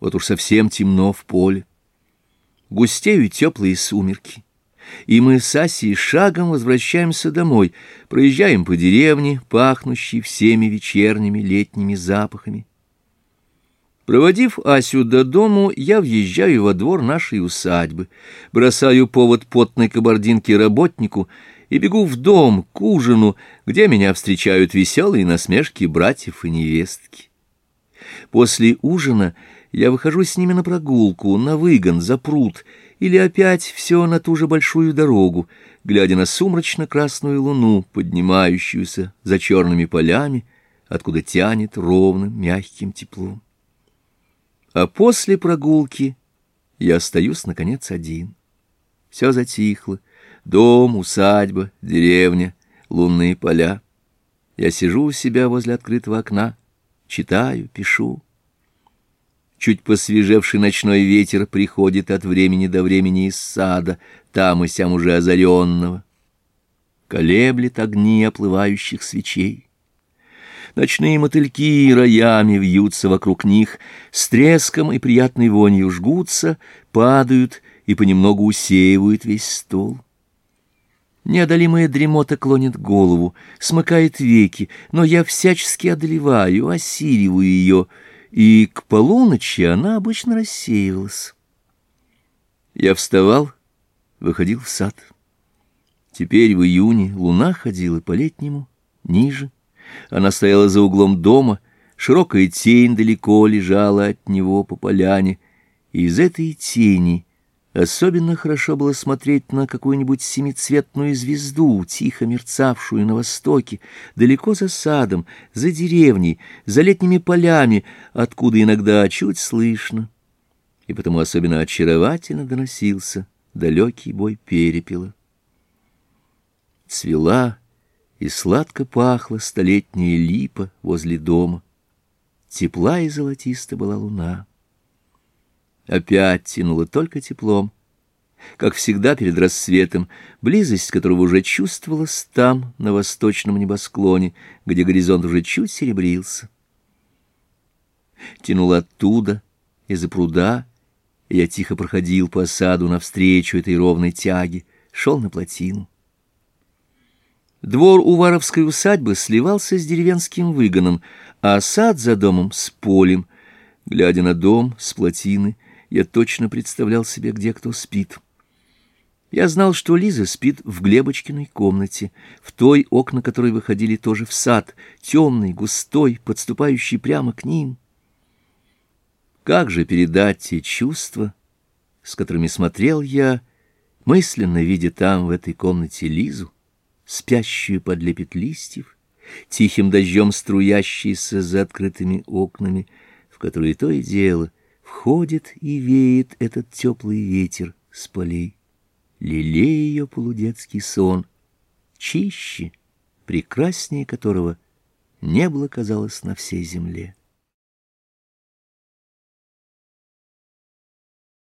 Вот уж совсем темно в поле. Густеют теплые сумерки. И мы с Асей шагом возвращаемся домой, проезжаем по деревне, пахнущей всеми вечерними летними запахами. Проводив Асю до дому, я въезжаю во двор нашей усадьбы, бросаю повод потной кабардинки работнику и бегу в дом к ужину, где меня встречают веселые насмешки братьев и невестки. После ужина — я выхожу с ними на прогулку, на выгон, за пруд, или опять все на ту же большую дорогу, глядя на сумрачно-красную луну, поднимающуюся за черными полями, откуда тянет ровным мягким теплом. А после прогулки я остаюсь, наконец, один. Все затихло. Дом, усадьба, деревня, лунные поля. Я сижу у себя возле открытого окна, читаю, пишу. Чуть посвежевший ночной ветер приходит от времени до времени из сада, там и сям уже озаренного. Колеблет огни оплывающих свечей. Ночные мотыльки роями вьются вокруг них, с треском и приятной вонью жгутся, падают и понемногу усеивают весь стол. Неодолимая дремота клонит голову, смыкает веки, но я всячески одолеваю, осиливаю ее — и к полуночи она обычно рассеивалась. Я вставал, выходил в сад. Теперь в июне луна ходила по-летнему ниже. Она стояла за углом дома, широкая тень далеко лежала от него по поляне, и из этой тени Особенно хорошо было смотреть на какую-нибудь семицветную звезду, тихо мерцавшую на востоке, далеко за садом, за деревней, за летними полями, откуда иногда чуть слышно. И потому особенно очаровательно доносился далекий бой перепела. Цвела и сладко пахла столетняя липа возле дома. Тепла и золотиста была луна. Опять тянуло только теплом. Как всегда перед рассветом, близость которого уже чувствовалась там, на восточном небосклоне, где горизонт уже чуть серебрился. Тянуло оттуда, из-за пруда, и я тихо проходил по саду навстречу этой ровной тяге, шел на плотину. Двор у Варовской усадьбы сливался с деревенским выгоном, а сад за домом — с полем. Глядя на дом с плотины — я точно представлял себе, где кто спит. Я знал, что Лиза спит в Глебочкиной комнате, в той, окна которой выходили тоже в сад, темный, густой, подступающий прямо к ним. Как же передать те чувства, с которыми смотрел я, мысленно видя там, в этой комнате, Лизу, спящую под лепет листьев, тихим дождем струящейся за открытыми окнами, в которые то и дело Входит и веет этот теплый ветер с полей. лелея ее полудетский сон, чище, прекраснее которого не было, казалось, на всей земле.